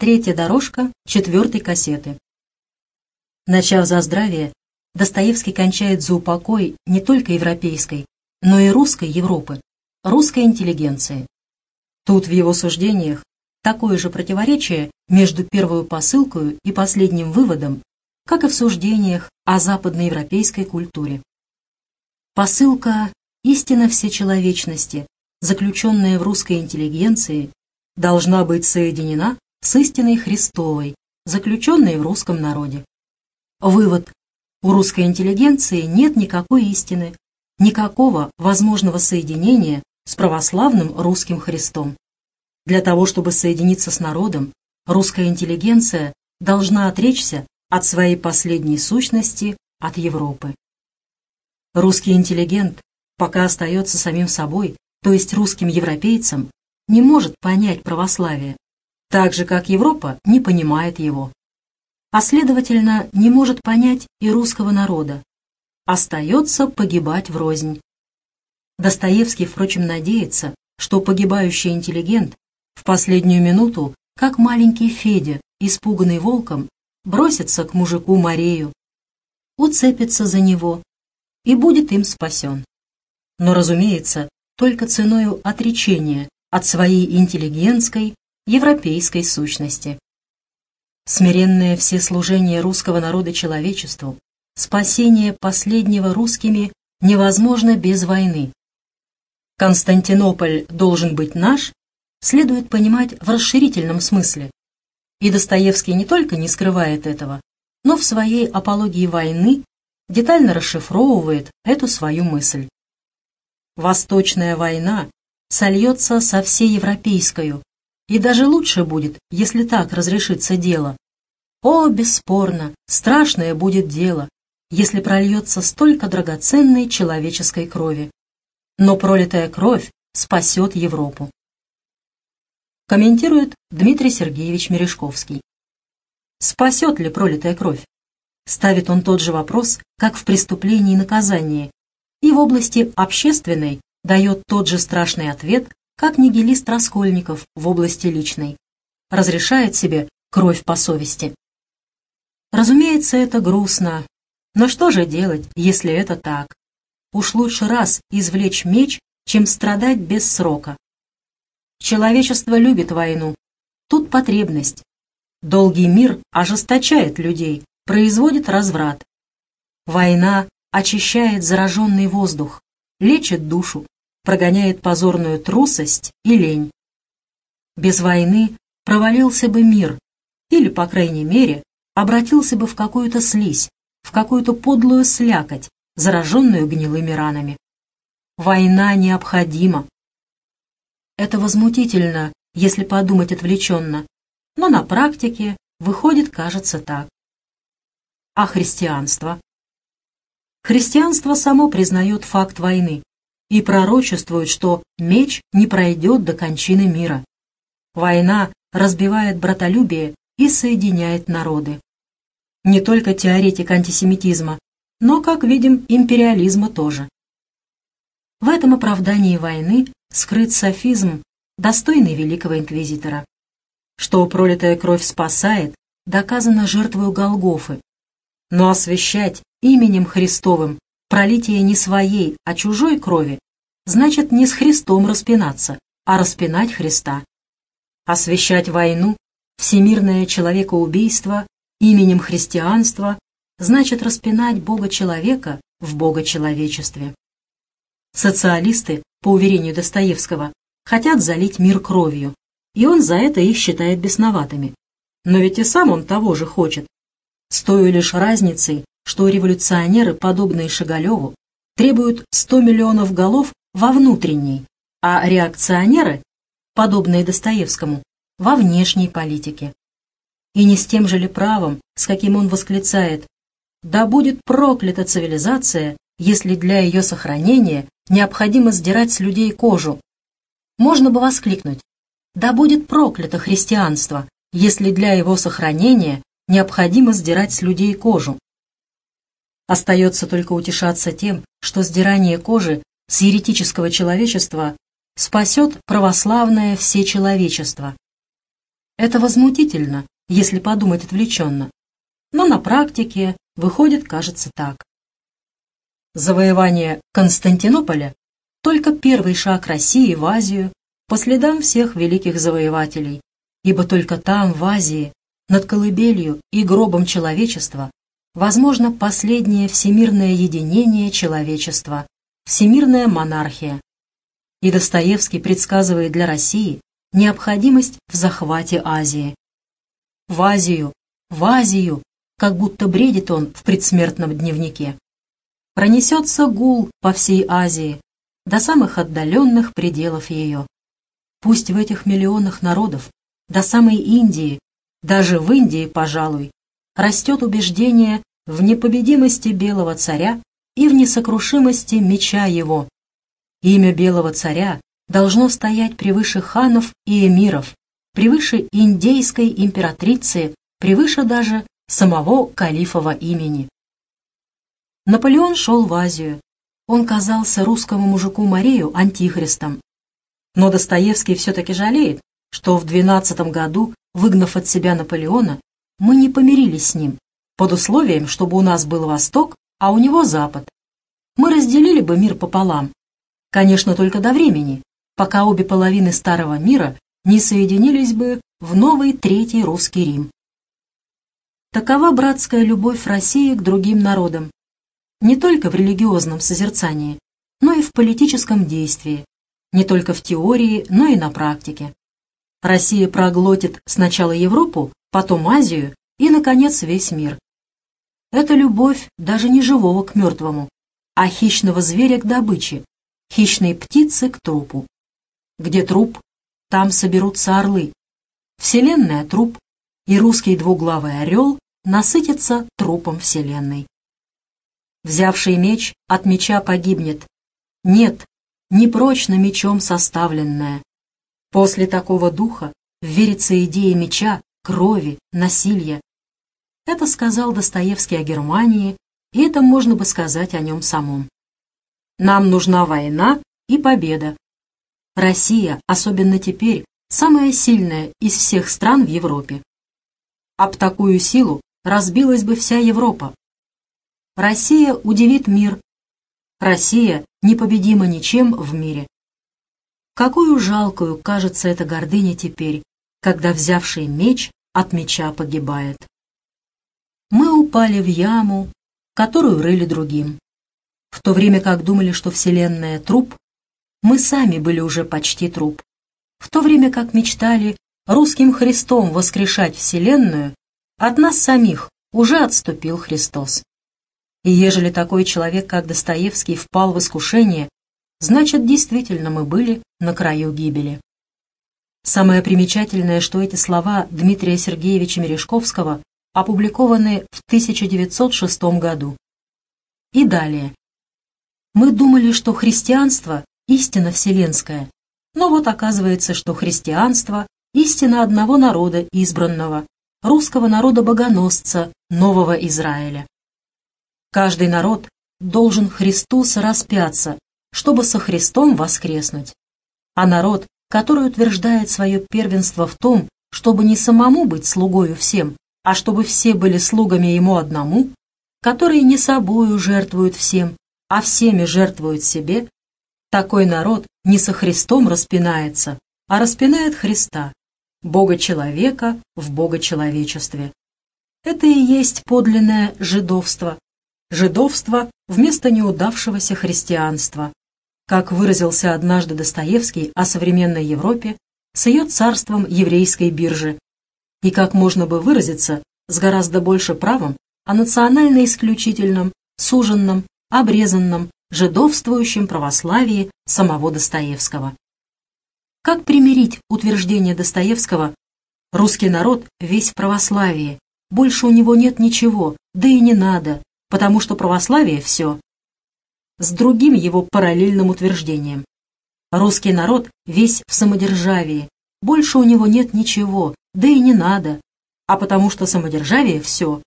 Третья дорожка четвертой кассеты. Начав за здравие, Достоевский кончает за упокой не только европейской, но и русской Европы, русской интеллигенции. Тут в его суждениях такое же противоречие между первой посылкой и последним выводом, как и в суждениях о западноевропейской культуре. Посылка «Истина всечеловечности», заключенная в русской интеллигенции, должна быть соединена с истиной Христовой, заключенной в русском народе. Вывод. У русской интеллигенции нет никакой истины, никакого возможного соединения с православным русским Христом. Для того, чтобы соединиться с народом, русская интеллигенция должна отречься от своей последней сущности, от Европы. Русский интеллигент, пока остается самим собой, то есть русским европейцем, не может понять православие, так же, как Европа не понимает его. А следовательно, не может понять и русского народа. Остается погибать врознь. Достоевский, впрочем, надеется, что погибающий интеллигент в последнюю минуту, как маленький Федя, испуганный волком, бросится к мужику Марею, уцепится за него и будет им спасен. Но, разумеется, только ценою отречения от своей интеллигентской европейской сущности. Смиренное всеслужение русского народа человечеству, спасение последнего русскими невозможно без войны. Константинополь должен быть наш, следует понимать в расширительном смысле. И Достоевский не только не скрывает этого, но в своей апологии войны детально расшифровывает эту свою мысль. Восточная война сольется со всей европейской, и даже лучше будет, если так разрешится дело. О, бесспорно, страшное будет дело, если прольется столько драгоценной человеческой крови. Но пролитая кровь спасет Европу. Комментирует Дмитрий Сергеевич Мережковский. Спасет ли пролитая кровь? Ставит он тот же вопрос, как в преступлении и наказании, и в области общественной дает тот же страшный ответ, как нигилист Раскольников в области личной. Разрешает себе кровь по совести. Разумеется, это грустно. Но что же делать, если это так? Уж лучше раз извлечь меч, чем страдать без срока. Человечество любит войну. Тут потребность. Долгий мир ожесточает людей, производит разврат. Война очищает зараженный воздух, лечит душу, прогоняет позорную трусость и лень. Без войны провалился бы мир, или, по крайней мере, обратился бы в какую-то слизь, в какую-то подлую слякоть, зараженную гнилыми ранами. Война необходима. Это возмутительно, если подумать отвлеченно, но на практике выходит, кажется, так. А христианство? Христианство само признает факт войны, и пророчествует, что меч не пройдет до кончины мира. Война разбивает братолюбие и соединяет народы. Не только теоретик антисемитизма, но, как видим, империализма тоже. В этом оправдании войны скрыт софизм, достойный великого инквизитора. Что пролитая кровь спасает, доказано жертвою Голгофы. Но освящать именем Христовым Пролитие не своей, а чужой крови значит не с Христом распинаться, а распинать Христа. Освящать войну, всемирное человекоубийство именем христианства значит распинать Бога-человека в Бога-человечестве. Социалисты, по уверению Достоевского, хотят залить мир кровью, и он за это их считает бесноватыми. Но ведь и сам он того же хочет. С той лишь разницей, что революционеры, подобные Шагалеву, требуют 100 миллионов голов во внутренней, а реакционеры, подобные Достоевскому, во внешней политике. И не с тем же ли правом, с каким он восклицает «Да будет проклята цивилизация, если для ее сохранения необходимо сдирать с людей кожу». Можно бы воскликнуть «Да будет проклято христианство, если для его сохранения необходимо сдирать с людей кожу». Остается только утешаться тем, что сдирание кожи с еретического человечества спасет православное всечеловечество. Это возмутительно, если подумать отвлеченно. Но на практике выходит, кажется, так. Завоевание Константинополя – только первый шаг России в Азию по следам всех великих завоевателей, ибо только там, в Азии, над колыбелью и гробом человечества, возможно последнее всемирное единение человечества, всемирная монархия. И Достоевский предсказывает для России необходимость в захвате Азии. В Азию, в Азию, как будто бредит он в предсмертном дневнике. Пронесется гул по всей Азии, до самых отдаленных пределов ее. Пусть в этих миллионах народов, до самой Индии, даже в Индии, пожалуй, растет убеждение в непобедимости белого царя и в несокрушимости меча его. Имя белого царя должно стоять превыше ханов и эмиров, превыше индейской императрицы, превыше даже самого калифова имени. Наполеон шел в Азию. Он казался русскому мужику Марию антихристом. Но Достоевский все-таки жалеет, что в двенадцатом году, выгнав от себя Наполеона, мы не помирились с ним, под условием, чтобы у нас был Восток, а у него Запад. Мы разделили бы мир пополам. Конечно, только до времени, пока обе половины Старого мира не соединились бы в новый Третий Русский Рим. Такова братская любовь России к другим народам, не только в религиозном созерцании, но и в политическом действии, не только в теории, но и на практике. Россия проглотит сначала Европу, потом Азию и, наконец, весь мир. Это любовь даже не живого к мертвому, а хищного зверя к добыче, хищной птицы к трупу. Где труп, там соберутся орлы. Вселенная — труп, и русский двуглавый орел насытится трупом Вселенной. Взявший меч от меча погибнет. Нет, непрочно мечом составленная. После такого духа верится идея меча, крови, насилия. Это сказал Достоевский о Германии, и это можно бы сказать о нем самом. Нам нужна война и победа, Россия, особенно теперь, самая сильная из всех стран в Европе. Об такую силу разбилась бы вся Европа. Россия удивит мир. Россия непобедима ничем в мире. Какую жалкую кажется эта гордыня теперь, когда взявший меч от меча погибает. Мы упали в яму, которую рыли другим. В то время как думали, что Вселенная — труп, мы сами были уже почти труп. В то время как мечтали русским Христом воскрешать Вселенную, от нас самих уже отступил Христос. И ежели такой человек, как Достоевский, впал в искушение, значит, действительно мы были на краю гибели. Самое примечательное, что эти слова Дмитрия Сергеевича Мережковского опубликованы в 1906 году. И далее. Мы думали, что христианство истина вселенская. Но вот оказывается, что христианство – истина одного народа избранного, русского народа-богоносца, нового Израиля. Каждый народ должен Христу сораспяться, чтобы со Христом воскреснуть. А народ, который утверждает свое первенство в том, чтобы не самому быть слугою всем, а чтобы все были слугами ему одному, который не собою жертвует всем, а всеми жертвует себе, такой народ не со Христом распинается, а распинает Христа, Бога-человека в Бога-человечестве. Это и есть подлинное жидовство. Жидовство вместо неудавшегося христианства. Как выразился однажды Достоевский о современной Европе с ее царством еврейской биржи. И как можно бы выразиться с гораздо больше правом о национально исключительном, суженном, обрезанном, жидовствующем православии самого Достоевского. Как примирить утверждение Достоевского «русский народ весь в православии, больше у него нет ничего, да и не надо, потому что православие все» с другим его параллельным утверждением. Русский народ весь в самодержавии, больше у него нет ничего, да и не надо, а потому что самодержавие все.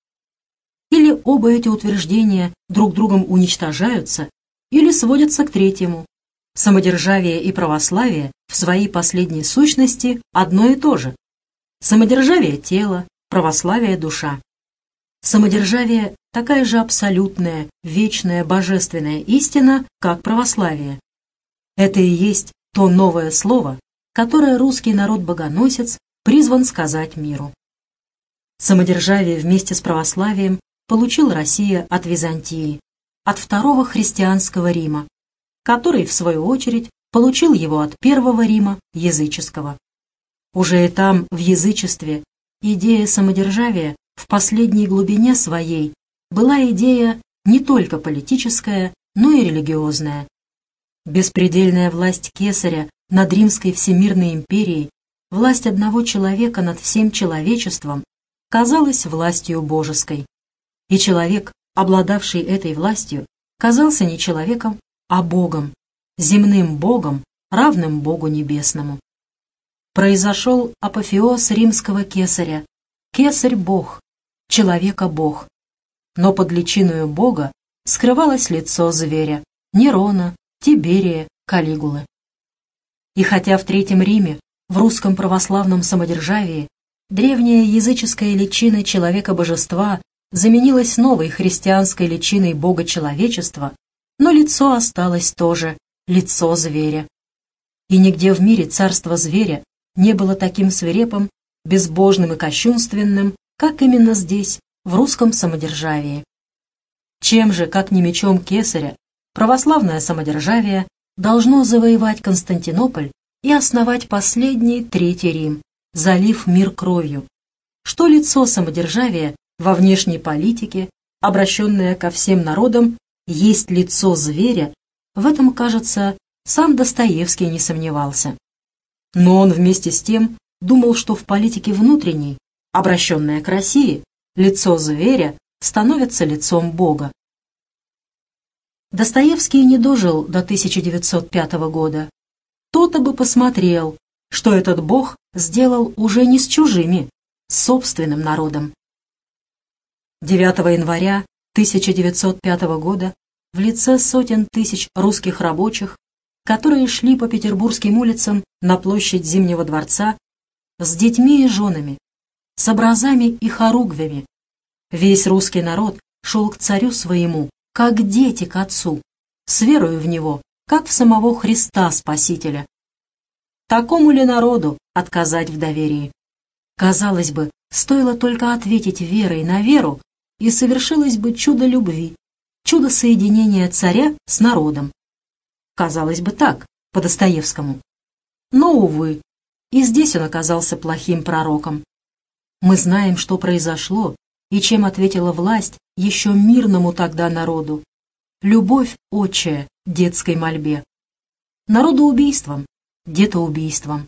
Или оба эти утверждения друг другом уничтожаются, или сводятся к третьему. Самодержавие и православие в своей последней сущности одно и то же. Самодержавие тела, православие душа. Самодержавие – такая же абсолютная, вечная, божественная истина, как православие. Это и есть то новое слово, которое русский народ-богоносец призван сказать миру. Самодержавие вместе с православием получил Россия от Византии, от второго христианского Рима, который, в свою очередь, получил его от первого Рима языческого. Уже и там, в язычестве, идея самодержавия в последней глубине своей была идея не только политическая, но и религиозная. Беспредельная власть кесаря над Римской Всемирной империей, власть одного человека над всем человечеством, казалась властью божеской. И человек, обладавший этой властью, казался не человеком, а Богом, земным Богом, равным Богу Небесному. Произошел апофеоз римского кесаря. Кесарь – Бог, человека – Бог. Но под личиною Бога скрывалось лицо зверя – Нерона, Тиберия, Калигулы. И хотя в Третьем Риме, в русском православном самодержавии, древняя языческая личина человека-божества заменилась новой христианской личиной Бога человечества, но лицо осталось тоже – лицо зверя. И нигде в мире царство зверя не было таким свирепым, безбожным и кощунственным, как именно здесь, в русском самодержавии. Чем же, как не мечом кесаря, православное самодержавие должно завоевать Константинополь и основать последний Третий Рим, залив мир кровью, что лицо самодержавия во внешней политике, обращенное ко всем народам, есть лицо зверя, в этом, кажется, сам Достоевский не сомневался. Но он вместе с тем думал, что в политике внутренней, обращенное к России, лицо зверя становится лицом Бога. Достоевский не дожил до 1905 года. Кто-то бы посмотрел, что этот Бог сделал уже не с чужими, с собственным народом. 9 января 1905 года в лице сотен тысяч русских рабочих, которые шли по петербургским улицам на площадь Зимнего дворца с детьми и женами, с образами и хоругвями. Весь русский народ шел к царю своему, как дети к отцу, с верою в него, как в самого Христа Спасителя. Такому ли народу отказать в доверии? Казалось бы, стоило только ответить верой на веру, и совершилось бы чудо любви, чудо соединения царя с народом. Казалось бы так, по Достоевскому. Но, увы, и здесь он оказался плохим пророком. Мы знаем, что произошло, и чем ответила власть еще мирному тогда народу. Любовь отчая детской мольбе. Народоубийством, детоубийством.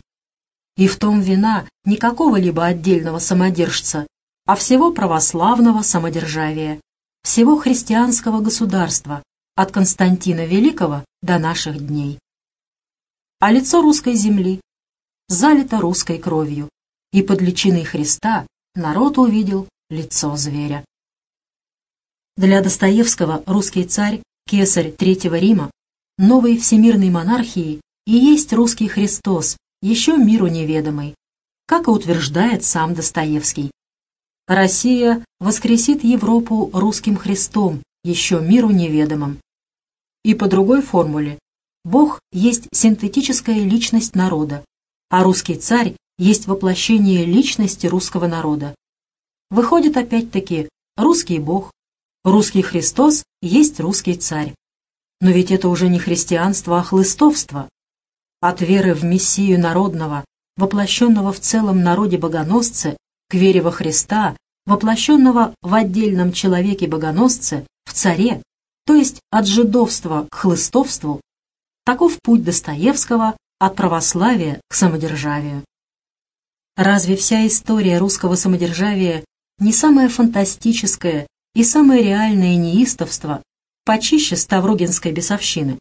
И в том вина не какого-либо отдельного самодержца, а всего православного самодержавия, всего христианского государства, от Константина Великого до наших дней. А лицо русской земли залито русской кровью, и под личиной Христа народ увидел лицо зверя. Для Достоевского русский царь, кесарь Третьего Рима, новой всемирной монархии и есть русский Христос, еще миру неведомый, как и утверждает сам Достоевский. Россия воскресит Европу русским Христом, еще миру неведомым. И по другой формуле, Бог есть синтетическая личность народа, а русский царь есть воплощение личности русского народа. Выходит опять-таки, русский Бог, русский Христос есть русский царь. Но ведь это уже не христианство, а хлыстовство. От веры в Мессию народного, воплощенного в целом народе богоносце, к вере во Христа, воплощенного в отдельном человеке-богоносце, в царе, то есть от жидовства к хлыстовству, таков путь Достоевского от православия к самодержавию. Разве вся история русского самодержавия не самое фантастическое и самое реальное неистовство, почище ставрогинской бесовщины?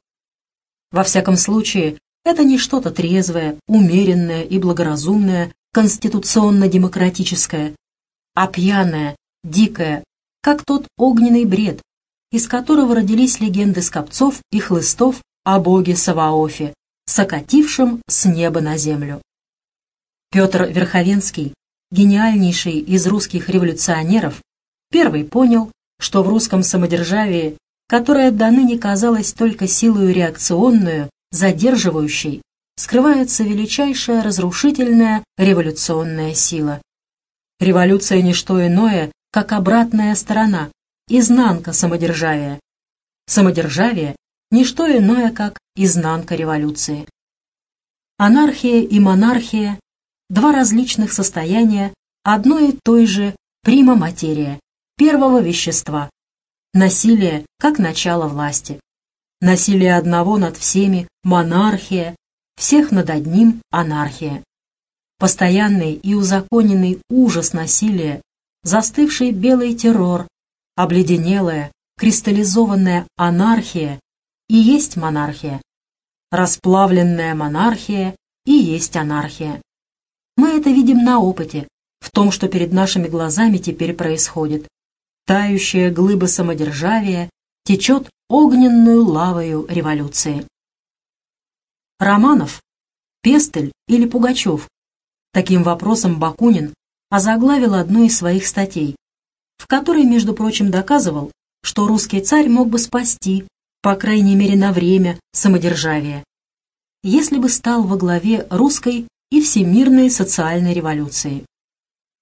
Во всяком случае, это не что-то трезвое, умеренное и благоразумное, конституционно-демократическое, а пьяное, дикое, как тот огненный бред, из которого родились легенды скопцов и хлыстов о боге Саваофе, сокатившем с неба на землю. Петр Верховенский гениальнейший из русских революционеров, первый понял, что в русском самодержавии, которое до ныне казалось только силою реакционную, задерживающей, скрывается величайшая разрушительная революционная сила. Революция – не что иное, как обратная сторона, изнанка самодержавия. Самодержавие – не что иное, как изнанка революции. Анархия и монархия – два различных состояния одной и той же прима-материя, первого вещества. Насилие как начало власти. Насилие одного над всеми – монархия, всех над одним – анархия. Постоянный и узаконенный ужас насилия, застывший белый террор, обледенелая, кристаллизованная анархия и есть монархия. Расплавленная монархия и есть анархия. Мы это видим на опыте, в том, что перед нашими глазами теперь происходит. Тающая глыба самодержавия течет огненную лавою революции. Романов, Пестель или Пугачев? Таким вопросом Бакунин озаглавил одну из своих статей, в которой, между прочим, доказывал, что русский царь мог бы спасти, по крайней мере на время, самодержавие, если бы стал во главе русской и всемирной социальной революции.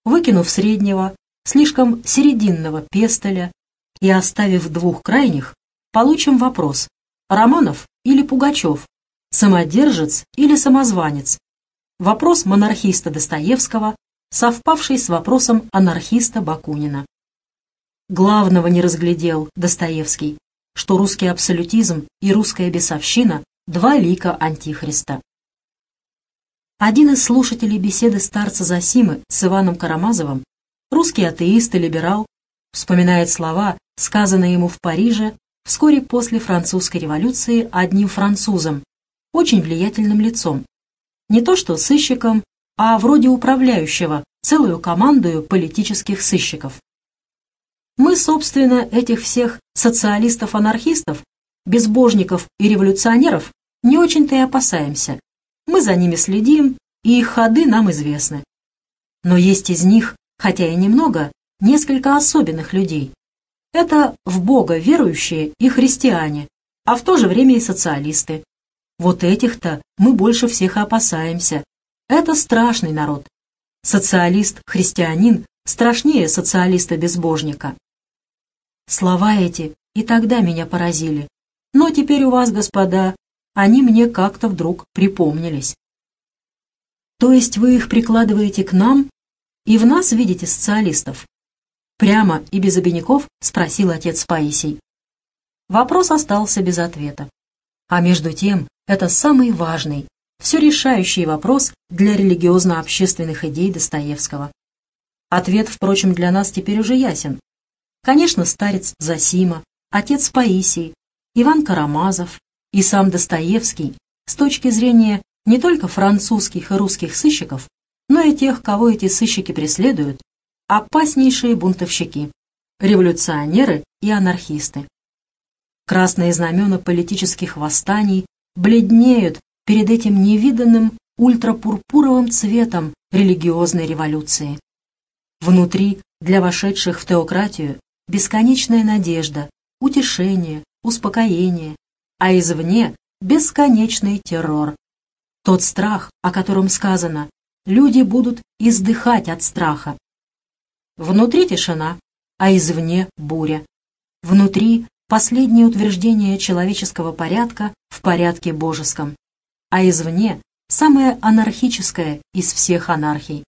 Выкинув среднего, слишком серединного Пестеля и оставив двух крайних, получим вопрос Романов или Пугачев, самодержец или самозванец. Вопрос монархиста Достоевского, совпавший с вопросом анархиста Бакунина. Главного не разглядел Достоевский, что русский абсолютизм и русская бесовщина – два лика Антихриста. Один из слушателей беседы старца Засимы с Иваном Карамазовым, русский атеист и либерал, вспоминает слова, сказанные ему в Париже вскоре после французской революции одним французом, очень влиятельным лицом. Не то что сыщиком, а вроде управляющего целую командою политических сыщиков. Мы, собственно, этих всех социалистов-анархистов, безбожников и революционеров не очень-то и опасаемся. Мы за ними следим, и их ходы нам известны. Но есть из них, хотя и немного, несколько особенных людей. Это в Бога верующие и христиане, а в то же время и социалисты. Вот этих-то мы больше всех опасаемся. Это страшный народ. Социалист-христианин страшнее социалиста-безбожника. Слова эти и тогда меня поразили. Но теперь у вас, господа, они мне как-то вдруг припомнились. То есть вы их прикладываете к нам и в нас видите социалистов? Прямо и без обиняков спросил отец Паисий. Вопрос остался без ответа. А между тем, это самый важный, все решающий вопрос для религиозно-общественных идей Достоевского. Ответ, впрочем, для нас теперь уже ясен. Конечно, старец Засима, отец Паисий, Иван Карамазов и сам Достоевский с точки зрения не только французских и русских сыщиков, но и тех, кого эти сыщики преследуют, опаснейшие бунтовщики, революционеры и анархисты. Красные знамена политических восстаний бледнеют перед этим невиданным ультрапурпуровым цветом религиозной революции. Внутри для вошедших в теократию бесконечная надежда, утешение, успокоение, а извне бесконечный террор. Тот страх, о котором сказано, люди будут издыхать от страха. Внутри тишина, а извне буря. Внутри последнее утверждение человеческого порядка в порядке божеском, а извне самое анархическое из всех анархий.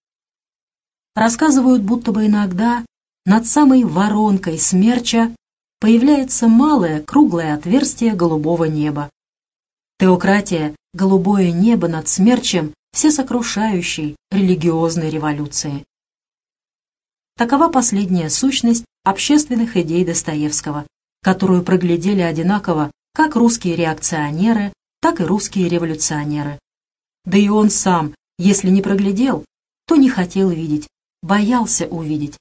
Рассказывают, будто бы иногда над самой воронкой смерча появляется малое круглое отверстие голубого неба. Теократия — голубое небо над смерчем всесокрушающей религиозной революции. Такова последняя сущность общественных идей Достоевского, которую проглядели одинаково как русские реакционеры, так и русские революционеры. Да и он сам, если не проглядел, то не хотел видеть, боялся увидеть.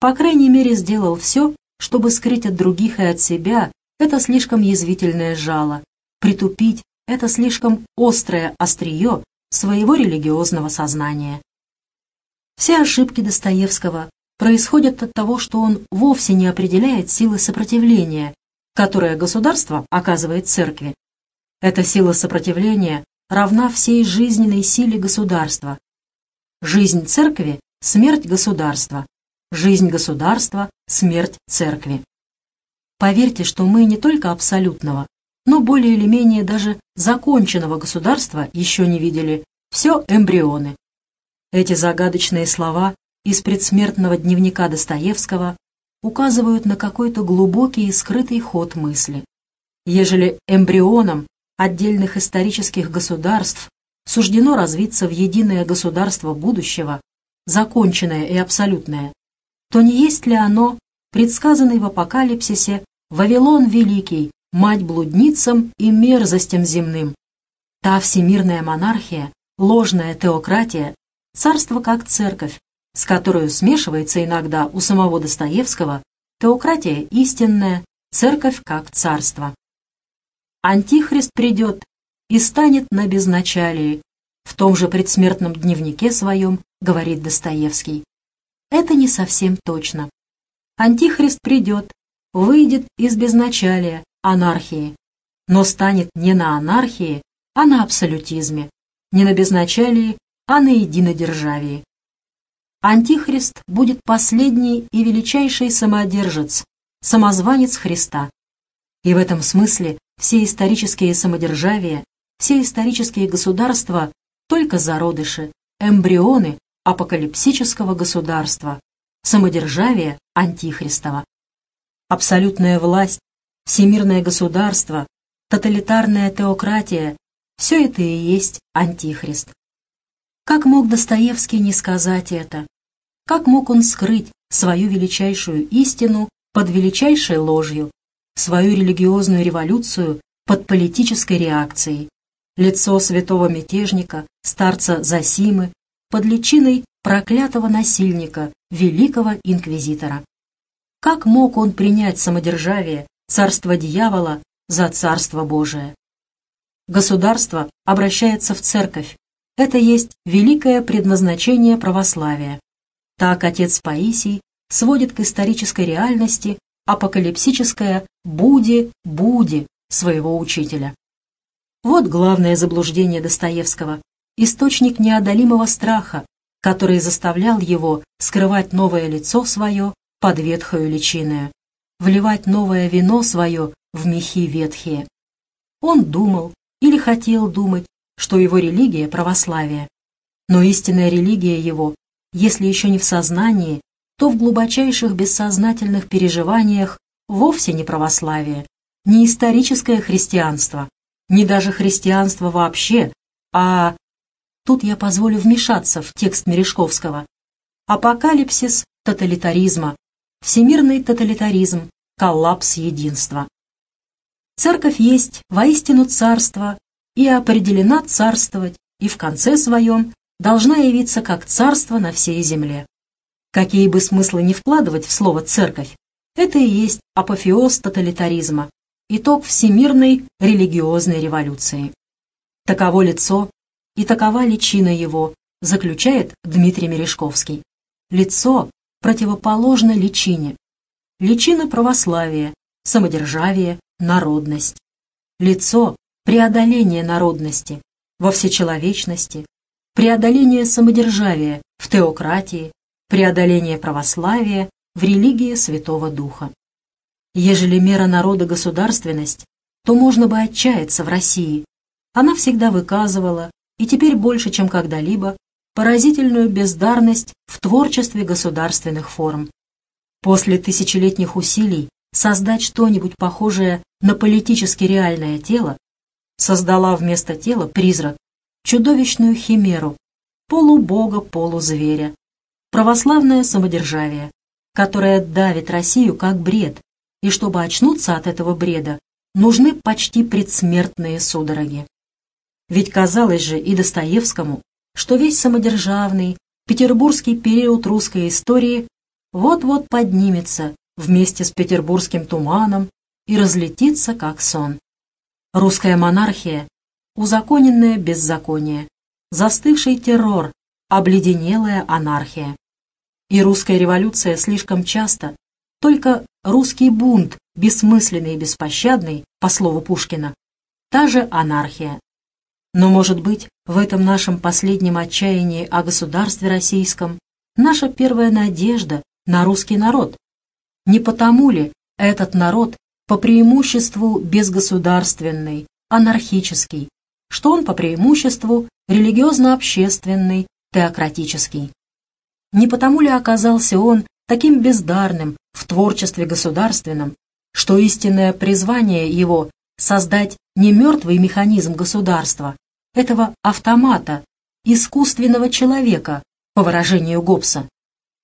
По крайней мере, сделал все, чтобы скрыть от других и от себя это слишком язвительное жало, притупить это слишком острое острие своего религиозного сознания. Все ошибки Достоевского происходят от того, что он вовсе не определяет силы сопротивления, которое государство оказывает церкви. Эта сила сопротивления равна всей жизненной силе государства. Жизнь церкви – смерть государства. Жизнь государства – смерть церкви. Поверьте, что мы не только абсолютного, но более или менее даже законченного государства еще не видели. Все эмбрионы. Эти загадочные слова из предсмертного дневника Достоевского указывают на какой-то глубокий и скрытый ход мысли. Ежели эмбрионам отдельных исторических государств суждено развиться в единое государство будущего, законченное и абсолютное, то не есть ли оно, предсказанный в апокалипсисе, Вавилон Великий, мать блудницам и мерзостям земным? Та всемирная монархия, ложная теократия, царство как церковь, с которой смешивается иногда у самого Достоевского теократия истинная, церковь как царство. Антихрист придет и станет на безначалии, в том же предсмертном дневнике своем говорит Достоевский. Это не совсем точно. Антихрист придет, выйдет из безначалия, анархии, но станет не на анархии, а на абсолютизме, не на безначалии, а на единодержавии. Антихрист будет последний и величайший самодержец, самозванец Христа. И в этом смысле все исторические самодержавия, все исторические государства только зародыши, эмбрионы апокалипсического государства, самодержавия Антихристова. Абсолютная власть, всемирное государство, тоталитарная теократия – все это и есть Антихрист. Как мог Достоевский не сказать это? Как мог он скрыть свою величайшую истину под величайшей ложью, свою религиозную революцию под политической реакцией? Лицо святого мятежника, старца Засимы, под личиной проклятого насильника, великого инквизитора. Как мог он принять самодержавие, царство дьявола за царство Божие? Государство обращается в церковь. Это есть великое предназначение православия. Так отец Паисий сводит к исторической реальности апокалипсическое «буди-буди» своего учителя. Вот главное заблуждение Достоевского, источник неодолимого страха, который заставлял его скрывать новое лицо свое под ветхою личиною, вливать новое вино свое в мехи ветхие. Он думал или хотел думать, что его религия – православие. Но истинная религия его если еще не в сознании, то в глубочайших бессознательных переживаниях вовсе не православие, не историческое христианство, не даже христианство вообще, а... Тут я позволю вмешаться в текст Мережковского. Апокалипсис тоталитаризма, всемирный тоталитаризм, коллапс единства. Церковь есть воистину царство и определена царствовать, и в конце своем должна явиться как царство на всей земле. Какие бы смыслы ни вкладывать в слово «церковь», это и есть апофеоз тоталитаризма, итог всемирной религиозной революции. Таково лицо и такова личина его, заключает Дмитрий Мережковский. Лицо противоположно личине. Личина православия, самодержавие, народность. Лицо – преодоление народности во всечеловечности, преодоление самодержавия в теократии, преодоление православия в религии Святого Духа. Ежели мера народа государственность, то можно бы отчаяться в России. Она всегда выказывала, и теперь больше, чем когда-либо, поразительную бездарность в творчестве государственных форм. После тысячелетних усилий создать что-нибудь похожее на политически реальное тело, создала вместо тела призрак, чудовищную химеру, полубога-полузверя, православное самодержавие, которое давит Россию как бред, и чтобы очнуться от этого бреда, нужны почти предсмертные судороги. Ведь казалось же и Достоевскому, что весь самодержавный, петербургский период русской истории вот-вот поднимется вместе с петербургским туманом и разлетится как сон. Русская монархия узаконенное беззаконие, застывший террор, обледенелая анархия. И русская революция слишком часто, только русский бунт, бессмысленный и беспощадный, по слову Пушкина, та же анархия. Но, может быть, в этом нашем последнем отчаянии о государстве российском наша первая надежда на русский народ? Не потому ли этот народ по преимуществу безгосударственный, анархический, что он по преимуществу религиозно-общественный, теократический? Не потому ли оказался он таким бездарным в творчестве государственном, что истинное призвание его создать не мертвый механизм государства, этого автомата, искусственного человека, по выражению Гоббса,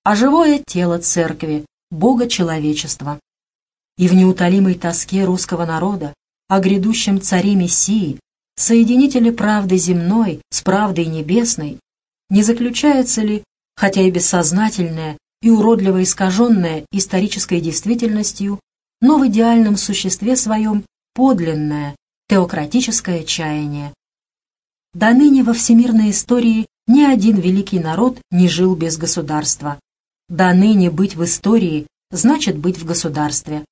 а живое тело церкви, Бога человечества. И в неутолимой тоске русского народа о грядущем царе Мессии, соединителе правды земной с правдой небесной, не заключается ли, хотя и бессознательное и уродливо искаженное исторической действительностью, но в идеальном существе своем подлинное, теократическое чаяние. До ныне во всемирной истории ни один великий народ не жил без государства. До ныне быть в истории значит быть в государстве.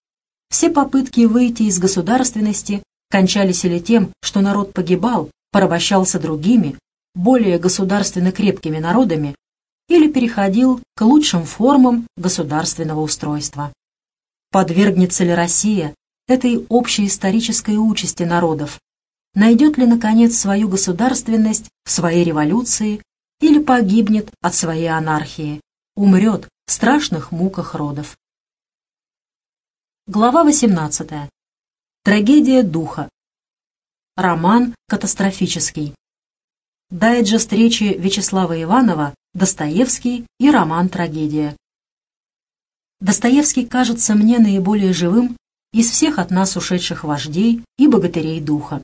Все попытки выйти из государственности кончались или тем, что народ погибал, порабощался другими, более государственно крепкими народами, или переходил к лучшим формам государственного устройства. Подвергнется ли Россия этой общей исторической участи народов? Найдет ли, наконец, свою государственность в своей революции или погибнет от своей анархии, умрет в страшных муках родов? Глава 18. Трагедия духа. Роман катастрофический. Дайджест речи Вячеслава Иванова, Достоевский и роман «Трагедия». Достоевский кажется мне наиболее живым из всех от нас ушедших вождей и богатырей духа.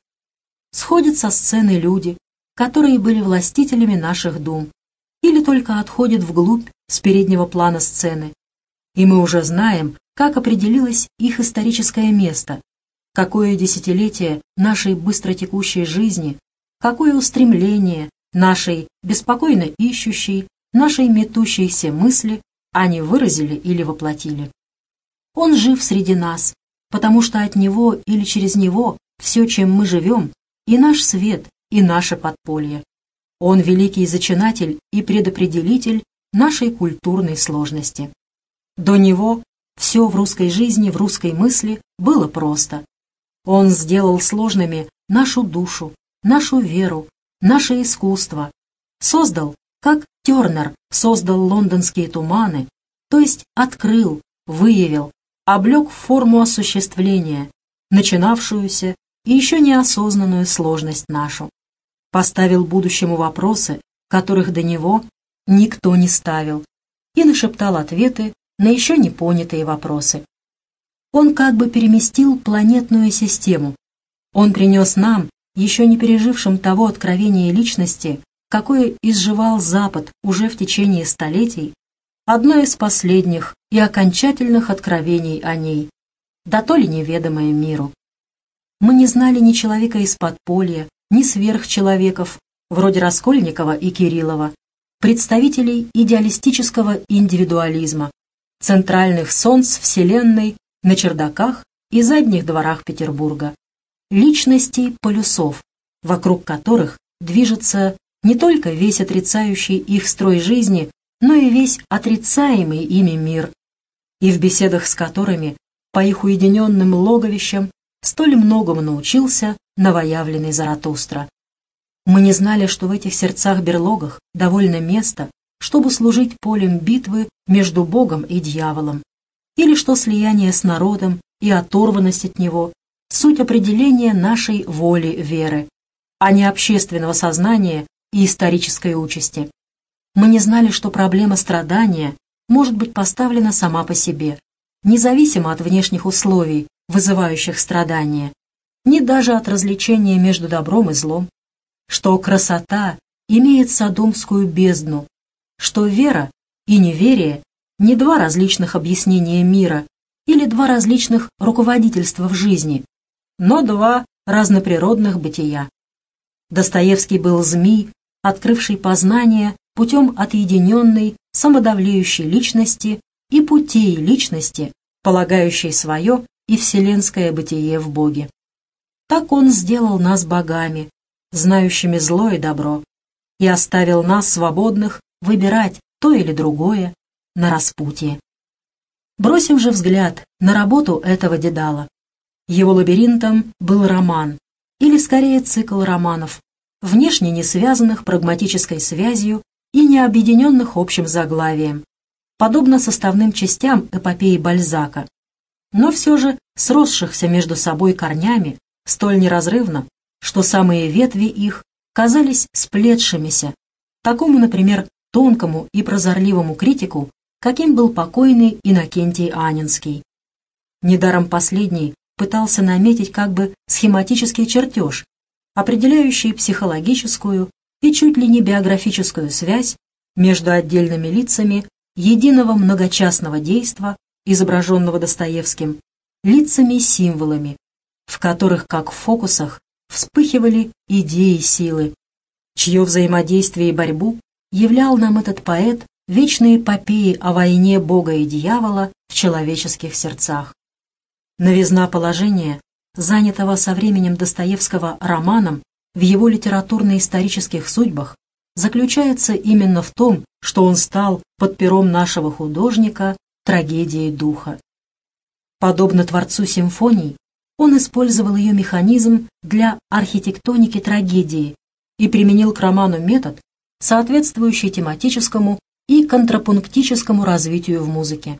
Сходят со сцены люди, которые были властителями наших дум, или только отходят вглубь с переднего плана сцены. И мы уже знаем, как определилось их историческое место, какое десятилетие нашей быстротекущей жизни, какое устремление нашей беспокойно ищущей, нашей метущейся мысли они выразили или воплотили. Он жив среди нас, потому что от него или через него все, чем мы живем, и наш свет, и наше подполье. Он великий зачинатель и предопределитель нашей культурной сложности. До него все в русской жизни, в русской мысли было просто. Он сделал сложными нашу душу, нашу веру, наше искусство. Создал как Тернер создал лондонские туманы, то есть открыл, выявил, облег в форму осуществления, начинавшуюся и еще неосознанную сложность нашу. Поставил будущему вопросы, которых до него никто не ставил, и нашептал ответы на еще не понятые вопросы. Он как бы переместил планетную систему. Он принес нам, еще не пережившим того откровения личности, какое изживал Запад уже в течение столетий, одно из последних и окончательных откровений о ней, да то ли неведомое миру. Мы не знали ни человека из подполья, ни сверхчеловеков, вроде Раскольникова и Кириллова, представителей идеалистического индивидуализма, центральных солнц Вселенной на чердаках и задних дворах Петербурга, личностей полюсов, вокруг которых движется не только весь отрицающий их строй жизни, но и весь отрицаемый ими мир, и в беседах с которыми по их уединенным логовищам столь многому научился новоявленный Заратустра. Мы не знали, что в этих сердцах-берлогах довольно места, чтобы служить полем битвы между Богом и дьяволом, или что слияние с народом и оторванность от него – суть определения нашей воли веры, а не общественного сознания и исторической участи. Мы не знали, что проблема страдания может быть поставлена сама по себе, независимо от внешних условий, вызывающих страдания, ни даже от развлечения между добром и злом, что красота имеет садомскую бездну, что вера и неверие не два различных объяснения мира или два различных руководительства в жизни, но два разноприродных бытия. Достоевский был змей, открывший познание путем отъединенной, самодавлеющей личности и путей личности, полагающей свое и вселенское бытие в Боге. Так Он сделал нас богами, знающими зло и добро, и оставил нас свободных выбирать то или другое на распутье. Бросим же взгляд на работу этого Дедала. Его лабиринтом был роман, или скорее цикл романов, внешне не связанных прагматической связью и не объединенных общим заглавием, подобно составным частям эпопеи Бальзака, но все же сросшихся между собой корнями столь неразрывно, что самые ветви их казались сплетшимися, такому, например, тонкому и прозорливому критику, каким был покойный Иннокентий Анинский. Недаром последний пытался наметить как бы схематический чертеж, определяющий психологическую и чуть ли не биографическую связь между отдельными лицами единого многочастного действа, изображенного Достоевским, лицами и символами, в которых, как в фокусах, вспыхивали идеи силы, чье взаимодействие и борьбу являл нам этот поэт вечной эпопеи о войне Бога и дьявола в человеческих сердцах. Новизна положения, занятого со временем Достоевского романом в его литературно-исторических судьбах, заключается именно в том, что он стал под пером нашего художника трагедией духа. Подобно творцу симфоний, он использовал ее механизм для архитектоники трагедии и применил к роману метод, соответствующий тематическому и контрапунктическому развитию в музыке.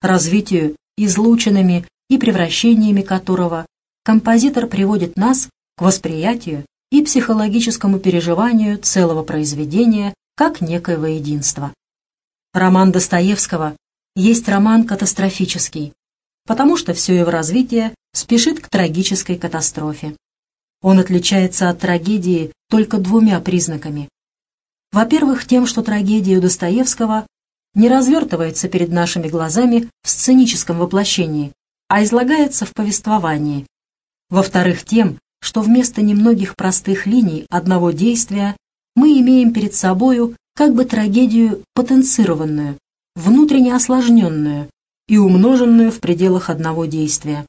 Развитию, излученными и превращениями которого композитор приводит нас к восприятию и психологическому переживанию целого произведения как некоего единства. Роман Достоевского есть роман катастрофический, потому что все его развитие спешит к трагической катастрофе. Он отличается от трагедии только двумя признаками. Во-первых, тем, что трагедия Достоевского не развертывается перед нашими глазами в сценическом воплощении, а излагается в повествовании. Во-вторых, тем, что вместо немногих простых линий одного действия мы имеем перед собою как бы трагедию потенцированную, внутренне осложненную и умноженную в пределах одного действия.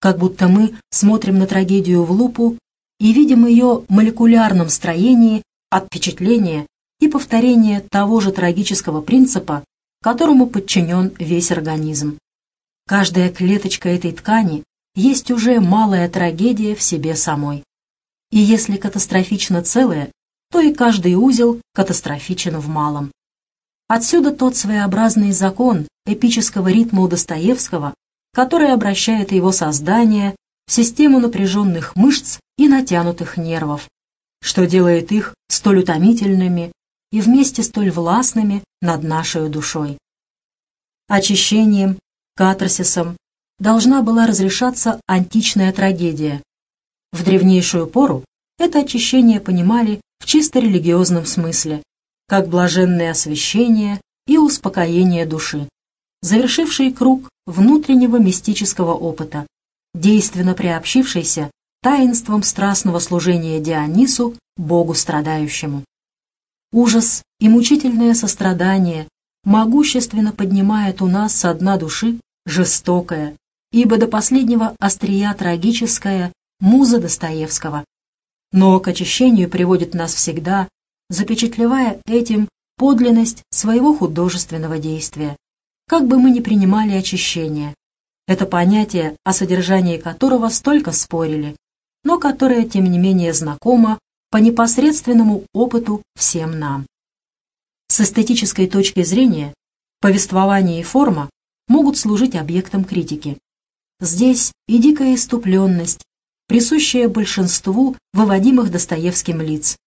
Как будто мы смотрим на трагедию в лупу и видим ее молекулярном строении, отпечатления и повторения того же трагического принципа, которому подчинен весь организм. Каждая клеточка этой ткани есть уже малая трагедия в себе самой. И если катастрофично целое, то и каждый узел катастрофичен в малом. Отсюда тот своеобразный закон эпического ритма у Достоевского, который обращает его создание в систему напряженных мышц и натянутых нервов, что делает их столь утомительными и вместе столь властными над нашей душой. Очищением, катарсисом должна была разрешаться античная трагедия. В древнейшую пору это очищение понимали в чисто религиозном смысле, как блаженное освящение и успокоение души, завершивший круг внутреннего мистического опыта, действенно приобщившийся таинством страстного служения Дионису, Богу страдающему. Ужас и мучительное сострадание могущественно поднимает у нас со дна души жестокое, ибо до последнего острия трагическая муза Достоевского. Но к очищению приводит нас всегда, запечатлевая этим подлинность своего художественного действия. Как бы мы ни принимали очищение, это понятие, о содержании которого столько спорили, но которое, тем не менее, знакомо по непосредственному опыту всем нам. С эстетической точки зрения, повествование и форма могут служить объектом критики. Здесь и дикая иступленность, присущая большинству выводимых Достоевским лиц,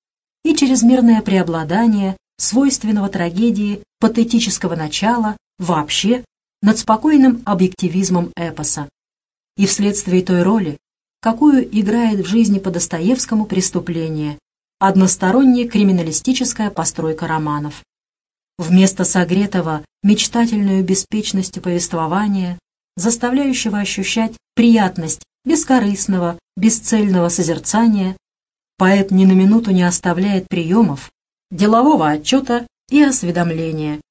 и чрезмерное преобладание свойственного трагедии патетического начала вообще над спокойным объективизмом эпоса. И вследствие той роли, какую играет в жизни по Достоевскому преступление, односторонняя криминалистическая постройка романов. Вместо согретого мечтательную беспечностью повествования заставляющего ощущать приятность бескорыстного, бесцельного созерцания, поэт ни на минуту не оставляет приемов, делового отчета и осведомления.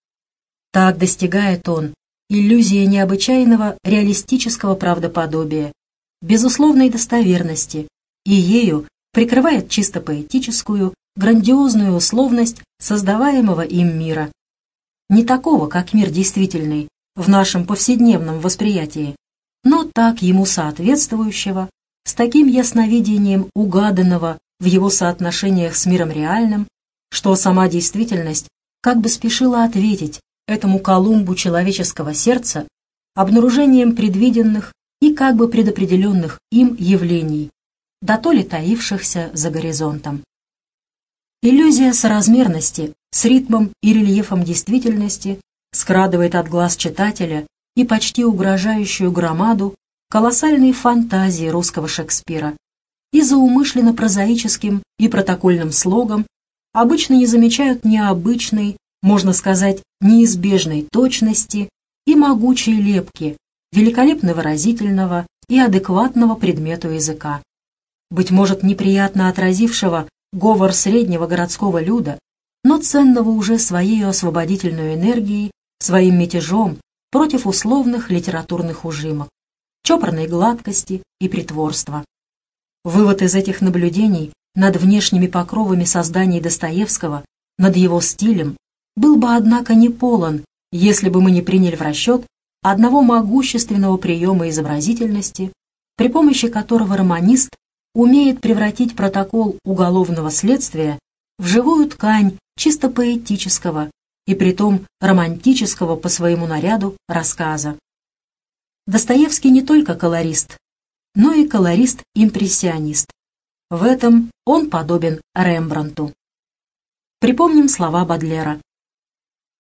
Так достигает он иллюзии необычайного реалистического правдоподобия, безусловной достоверности, и ею прикрывает чисто поэтическую, грандиозную условность создаваемого им мира. Не такого, как мир действительный, в нашем повседневном восприятии, но так ему соответствующего, с таким ясновидением угаданного в его соотношениях с миром реальным, что сама действительность как бы спешила ответить этому Колумбу человеческого сердца обнаружением предвиденных и как бы предопределенных им явлений, да то ли таившихся за горизонтом. Иллюзия соразмерности с ритмом и рельефом действительности скрадывает от глаз читателя и почти угрожающую громаду колоссальной фантазии русского Шекспира и за умышленно прозаическим и протокольным слогом обычно не замечают необычной, можно сказать, неизбежной точности и могучей лепки, великолепно выразительного и адекватного предмету языка. Быть может, неприятно отразившего говор среднего городского люда, но ценного уже своей освободительной энергией, своим мятежом против условных литературных ужимок, чопорной гладкости и притворства. Вывод из этих наблюдений над внешними покровами созданий Достоевского, над его стилем, был бы, однако, не полон, если бы мы не приняли в расчет одного могущественного приема изобразительности, при помощи которого романист умеет превратить протокол уголовного следствия в живую ткань чисто поэтического и притом романтического по своему наряду рассказа. Достоевский не только колорист, но и колорист-импрессионист. В этом он подобен Рембрандту. Припомним слова Бадлера.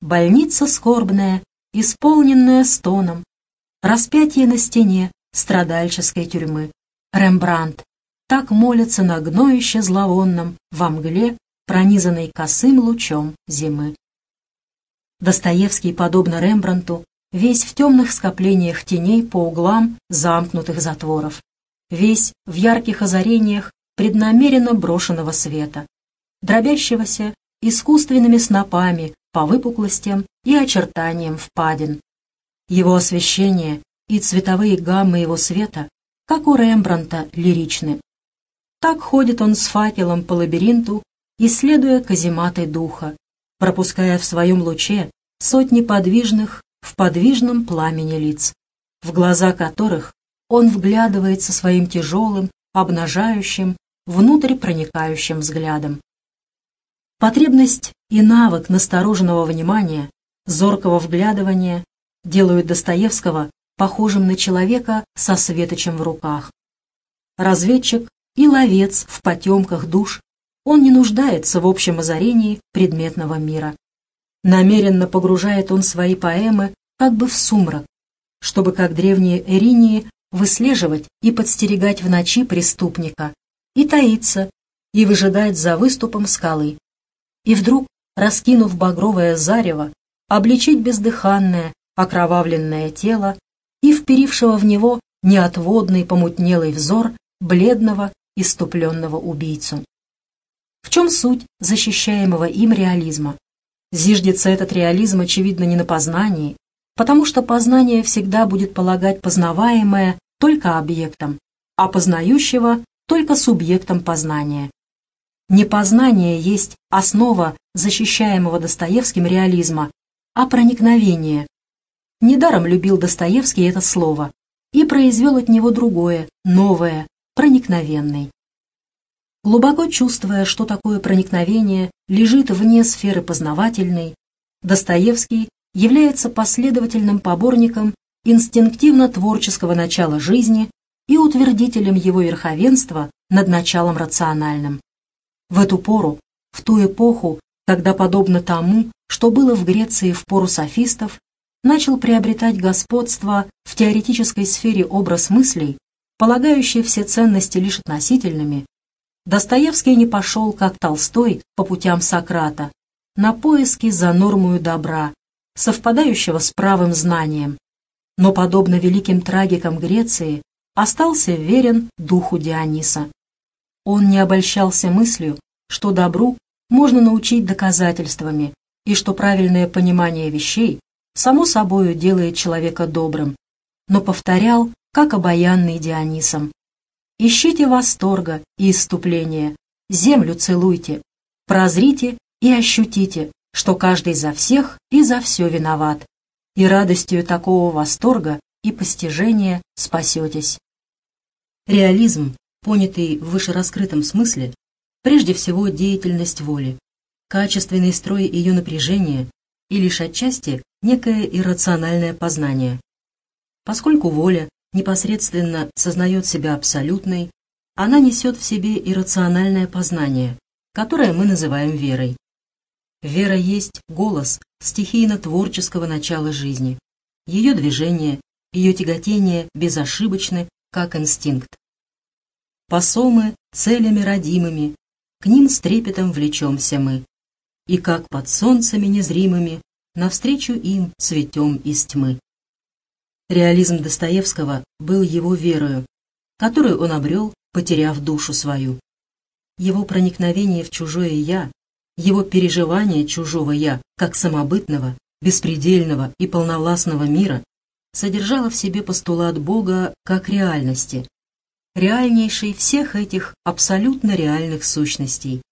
«Больница скорбная, исполненная стоном, распятие на стене страдальческой тюрьмы. Рембрандт так молится на гноище зловонном во мгле, пронизанной косым лучом зимы». Достоевский, подобно Рембрандту, весь в темных скоплениях теней по углам замкнутых затворов, весь в ярких озарениях преднамеренно брошенного света, дробящегося искусственными снопами по выпуклостям и очертаниям впадин. Его освещение и цветовые гаммы его света, как у Рембранта, лиричны. Так ходит он с факелом по лабиринту, исследуя казематы духа, пропуская в своем луче сотни подвижных в подвижном пламени лиц, в глаза которых он вглядывается своим тяжелым, обнажающим, внутрь проникающим взглядом. Потребность и навык настороженного внимания, зоркого вглядывания делают Достоевского похожим на человека со светочем в руках. Разведчик и ловец в потемках душ, он не нуждается в общем озарении предметного мира. Намеренно погружает он свои поэмы как бы в сумрак, чтобы, как древние эринии, выслеживать и подстерегать в ночи преступника, и таиться, и выжидать за выступом скалы. И вдруг, раскинув багровое зарево, обличить бездыханное, окровавленное тело и вперившего в него неотводный помутнелый взор бледного, иступленного убийцу. В чем суть защищаемого им реализма? Зиждется этот реализм, очевидно, не на познании, потому что познание всегда будет полагать познаваемое только объектом, а познающего только субъектом познания. Непознание есть основа защищаемого Достоевским реализма, а проникновение. Недаром любил Достоевский это слово и произвел от него другое, новое, проникновенный. Глубоко чувствуя, что такое проникновение лежит вне сферы познавательной, Достоевский является последовательным поборником инстинктивно-творческого начала жизни и утвердителем его верховенства над началом рациональным. В эту пору, в ту эпоху, когда, подобно тому, что было в Греции в пору софистов, начал приобретать господство в теоретической сфере образ мыслей, полагающий все ценности лишь относительными, Достоевский не пошел, как Толстой, по путям Сократа, на поиски за нормую добра, совпадающего с правым знанием, но, подобно великим трагикам Греции, остался верен духу Диониса. Он не обольщался мыслью, что добру можно научить доказательствами, и что правильное понимание вещей само собою делает человека добрым, но повторял, как обаянный Дионисом. «Ищите восторга и исступления, землю целуйте, прозрите и ощутите, что каждый за всех и за все виноват, и радостью такого восторга и постижения спасетесь». Реализм, понятый в вышераскрытом смысле, прежде всего деятельность воли, качественный строй ее напряжения и лишь отчасти некое иррациональное познание. Поскольку воля непосредственно сознает себя абсолютной, она несет в себе иррациональное познание, которое мы называем верой. Вера есть голос стихийно-творческого начала жизни. Ее движение, ее тяготение безошибочны, как инстинкт. Посомы целями родимыми, к ним с трепетом влечемся мы и как под солнцами незримыми навстречу им цветем из тьмы. Реализм Достоевского был его верою, которую он обрел, потеряв душу свою. Его проникновение в чужое «я», его переживание чужого «я» как самобытного, беспредельного и полновластного мира содержало в себе постулат Бога как реальности, реальнейшей всех этих абсолютно реальных сущностей,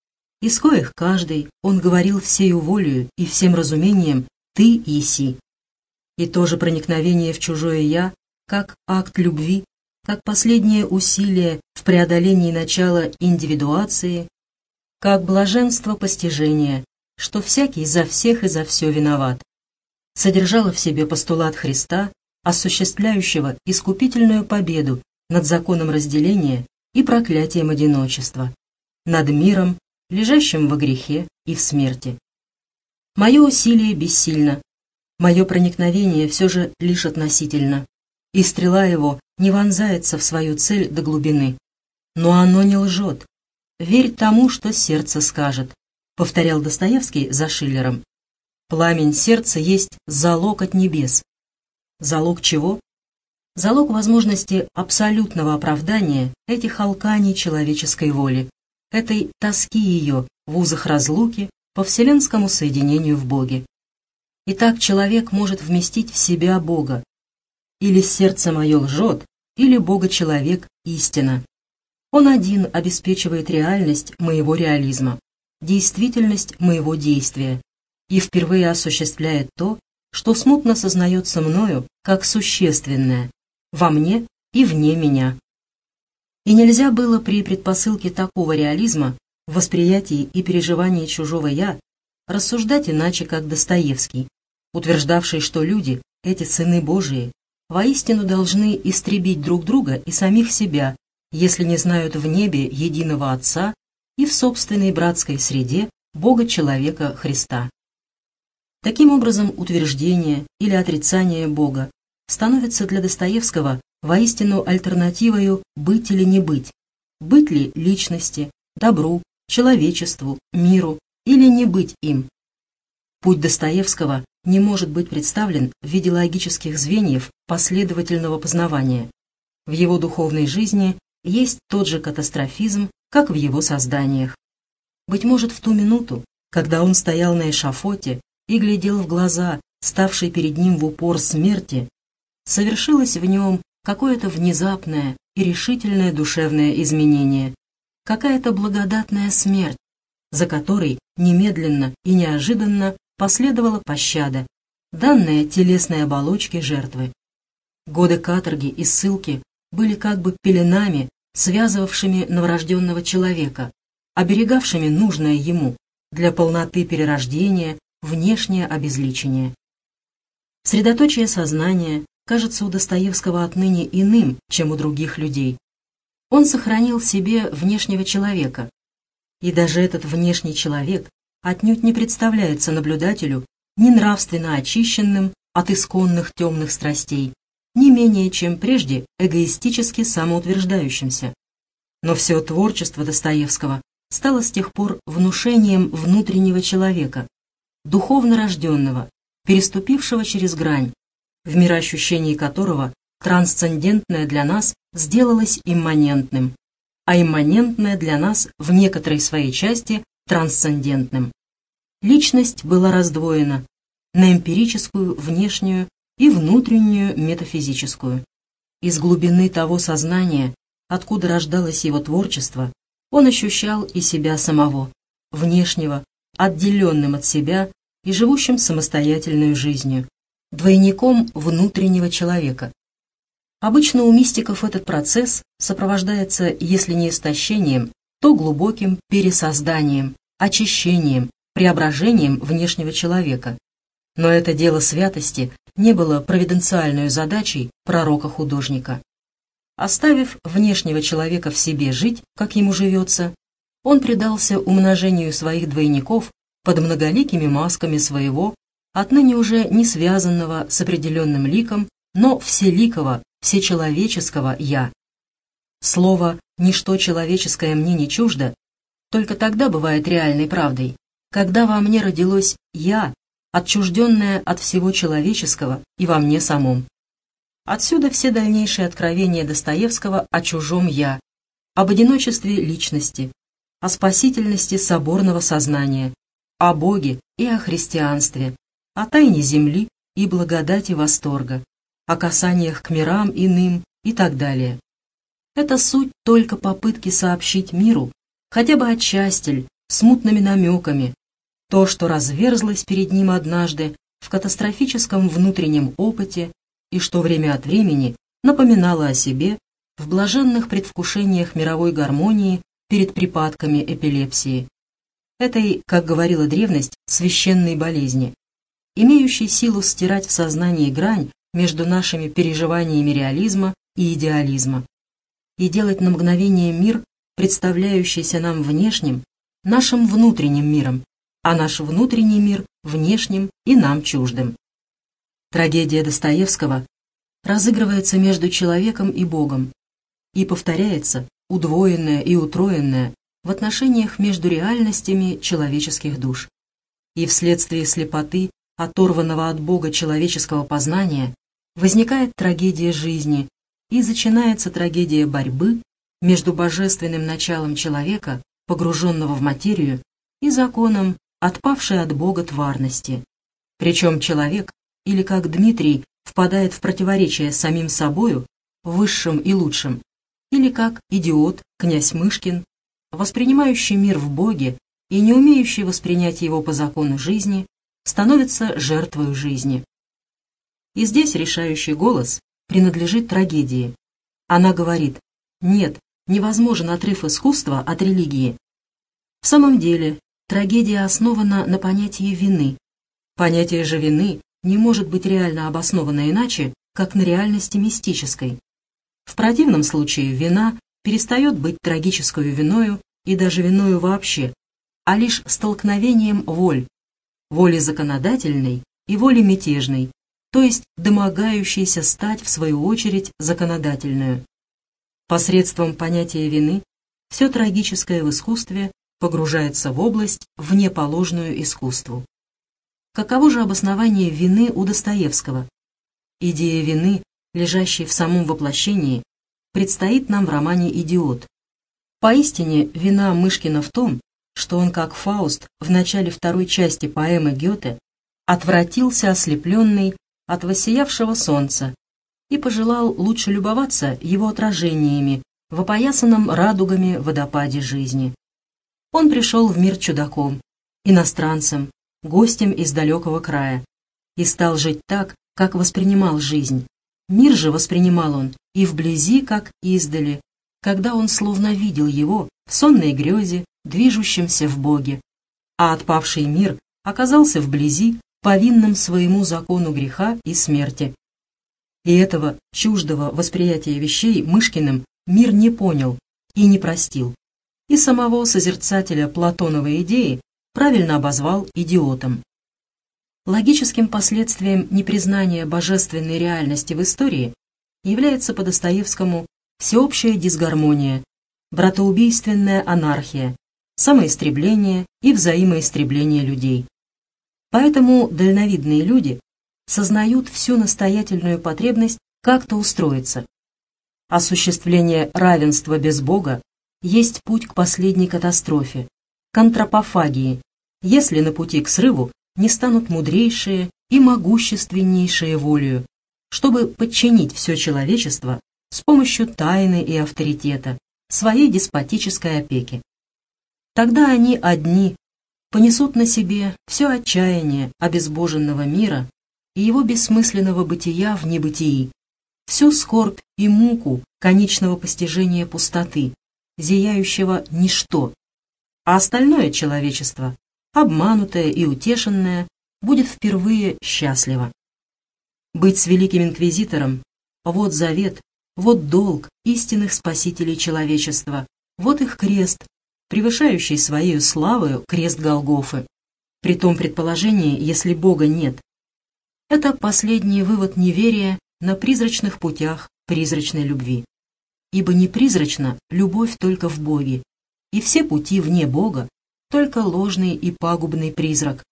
из коих каждый он говорил всею волею и всем разумением «ты еси». И то же проникновение в чужое «я», как акт любви, как последнее усилие в преодолении начала индивидуации, как блаженство постижения, что всякий за всех и за все виноват, содержало в себе постулат Христа, осуществляющего искупительную победу над законом разделения и проклятием одиночества, над миром лежащим во грехе и в смерти. Мое усилие бессильно, мое проникновение все же лишь относительно, и стрела его не вонзается в свою цель до глубины. Но оно не лжет. Верь тому, что сердце скажет, повторял Достоевский за Шиллером. Пламень сердца есть залог от небес. Залог чего? Залог возможности абсолютного оправдания этих алканий человеческой воли, этой тоски ее в узах разлуки по вселенскому соединению в Боге. И так человек может вместить в себя Бога. Или сердце мое лжет, или Бога-человек истина. Он один обеспечивает реальность моего реализма, действительность моего действия, и впервые осуществляет то, что смутно сознается мною как существенное, во мне и вне меня. И нельзя было при предпосылке такого реализма восприятии и переживании чужого «я» рассуждать иначе, как Достоевский, утверждавший, что люди, эти сыны Божии, воистину должны истребить друг друга и самих себя, если не знают в небе единого Отца и в собственной братской среде Бога-человека Христа. Таким образом, утверждение или отрицание Бога становится для Достоевского воистину альтернативою быть или не быть, быть ли личности, добру, человечеству, миру или не быть им. Путь Достоевского не может быть представлен в виде логических звеньев последовательного познавания. В его духовной жизни есть тот же катастрофизм, как в его созданиях. Быть может, в ту минуту, когда он стоял на эшафоте и глядел в глаза, ставшей перед ним в упор смерти, совершилось в нем какое-то внезапное и решительное душевное изменение, какая-то благодатная смерть, за которой немедленно и неожиданно последовала пощада, данная телесной оболочке жертвы. Годы каторги и ссылки были как бы пеленами, связывавшими новорожденного человека, оберегавшими нужное ему для полноты перерождения, внешнее обезличение. Средоточие сознания, кажется у Достоевского отныне иным, чем у других людей. Он сохранил себе внешнего человека, и даже этот внешний человек отнюдь не представляется наблюдателю ни нравственно очищенным от исконных темных страстей, не менее чем прежде эгоистически самоутверждающимся. Но все творчество Достоевского стало с тех пор внушением внутреннего человека, духовно рожденного, переступившего через грань, в мироощущении которого трансцендентное для нас сделалось имманентным, а имманентное для нас в некоторой своей части трансцендентным. Личность была раздвоена на эмпирическую, внешнюю и внутреннюю метафизическую. Из глубины того сознания, откуда рождалось его творчество, он ощущал и себя самого, внешнего, отделенным от себя и живущим самостоятельной жизнью, двойником внутреннего человека. Обычно у мистиков этот процесс сопровождается, если не истощением, то глубоким пересозданием, очищением, преображением внешнего человека. Но это дело святости не было провиденциальной задачей пророка-художника. Оставив внешнего человека в себе жить, как ему живется, он предался умножению своих двойников под многоликими масками своего, отныне уже не связанного с определенным ликом, но вселикого, всечеловеческого «я». Слово «ничто человеческое мне не чуждо» только тогда бывает реальной правдой, когда во мне родилось «я», отчужденное от всего человеческого и во мне самом. Отсюда все дальнейшие откровения Достоевского о чужом «я», об одиночестве личности, о спасительности соборного сознания, о Боге и о христианстве, о тайне земли и благодати восторга, о касаниях к мирам иным и так далее. Это суть только попытки сообщить миру, хотя бы отчасти, смутными намеками, то, что разверзлось перед ним однажды в катастрофическом внутреннем опыте и что время от времени напоминало о себе в блаженных предвкушениях мировой гармонии перед припадками эпилепсии. Этой, как говорила древность, священной болезни, имеющей силу стирать в сознании грань между нашими переживаниями реализма и идеализма, и делать на мгновение мир, представляющийся нам внешним, нашим внутренним миром, а наш внутренний мир внешним и нам чуждым. Трагедия Достоевского разыгрывается между человеком и Богом и повторяется, удвоенная и утроенная, в отношениях между реальностями человеческих душ. И вследствие слепоты, оторванного от Бога человеческого познания, возникает трагедия жизни и начинается трагедия борьбы между божественным началом человека, погруженного в материю, и законом, отпавшей от Бога тварности. Причем человек, или как Дмитрий, впадает в противоречие с самим собою, высшим и лучшим, или как идиот, князь Мышкин, воспринимающий мир в Боге и не умеющий воспринять его по закону жизни, становится жертвой жизни. И здесь решающий голос принадлежит трагедии. Она говорит, нет, невозможен отрыв искусства от религии. В самом деле, трагедия основана на понятии вины. Понятие же вины не может быть реально обосновано иначе, как на реальности мистической. В противном случае вина перестает быть трагической виною и даже виною вообще, а лишь столкновением воль, воли законодательной и воли мятежной, то есть домогающейся стать, в свою очередь, законодательную. Посредством понятия вины все трагическое в искусстве погружается в область, внеположную искусству. Каково же обоснование вины у Достоевского? Идея вины лежащий в самом воплощении, предстоит нам в романе «Идиот». Поистине, вина Мышкина в том, что он, как Фауст, в начале второй части поэмы Гёте, отвратился ослепленный от воссиявшего солнца и пожелал лучше любоваться его отражениями в опоясанном радугами водопаде жизни. Он пришел в мир чудаком, иностранцем, гостем из далекого края, и стал жить так, как воспринимал жизнь, Мир же воспринимал он и вблизи, как издали, когда он словно видел его в сонной грезе, движущемся в Боге. А отпавший мир оказался вблизи, повинным своему закону греха и смерти. И этого чуждого восприятия вещей Мышкиным мир не понял и не простил. И самого созерцателя Платоновой идеи правильно обозвал идиотом. Логическим последствием непризнания божественной реальности в истории является по Достоевскому всеобщая дисгармония, братоубийственная анархия, самоистребление и взаимоистребление людей. Поэтому дальновидные люди сознают всю настоятельную потребность как-то устроиться. Осуществление равенства без Бога есть путь к последней катастрофе, к антропофагии, если на пути к срыву не станут мудрейшие и могущественнейшие волею, чтобы подчинить все человечество с помощью тайны и авторитета, своей деспотической опеки. Тогда они одни понесут на себе все отчаяние обезбоженного мира и его бессмысленного бытия в небытии, всю скорбь и муку конечного постижения пустоты, зияющего ничто, а остальное человечество, обманутое и утешенное, будет впервые счастливо. Быть с великим инквизитором – вот завет, вот долг истинных спасителей человечества, вот их крест, превышающий своей славою крест Голгофы. При том предположении, если Бога нет. Это последний вывод неверия на призрачных путях призрачной любви. Ибо не призрачна любовь только в Боге, и все пути вне Бога — только ложный и пагубный призрак,